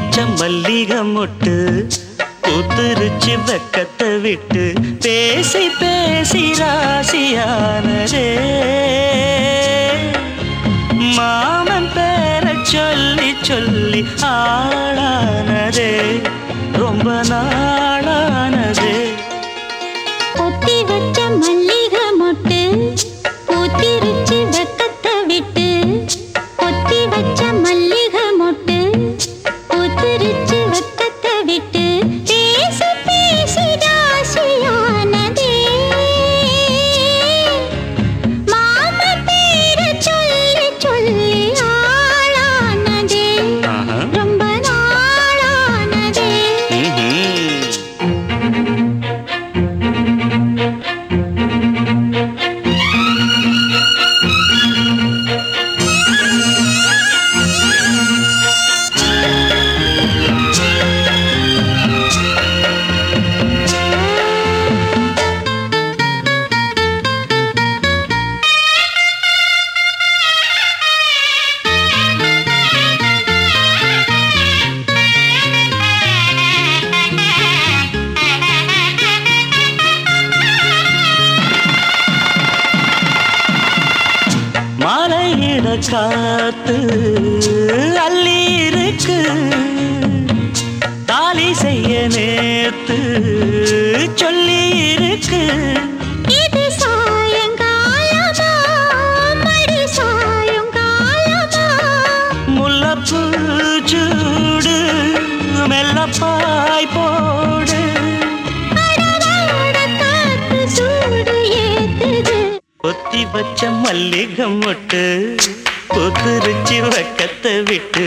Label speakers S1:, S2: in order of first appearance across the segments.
S1: வச்ச மல்லிகை மொட்டு பூத்துருச்சு வெக்கத்தை விட்டு பேசி பேசி ராசியானதே. மாமன் பேர சொல்லி சொல்லி ஆளானதே ரொம்ப நாளானதே.
S2: காத்து அள்ளி இருக்கு. தாலி செய்ய நேத்து சொல்லி இருக்கு. முல்லப்பூ சூடு மெல்லப்பாய் போடு
S1: ஏத்துது
S2: ஒத்தி வச்ச மல்லிகை மொட்டு புத்துருச்சி வக்கத்தை விட்டு.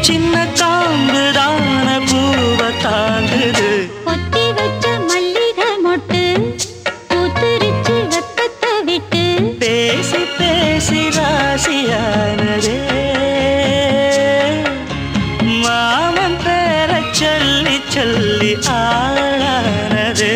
S2: சின்ன காம்பு தான பூவ தாங்குது.
S1: பொத்தி வச்ச மல்லிகை மொட்டு பூத்திருச்சு வெக்கத்தை விட்டு.
S2: பேசி பேசி ராசியானதே. மாமன் பேர சொல்லி சொல்லி ஆளானதே.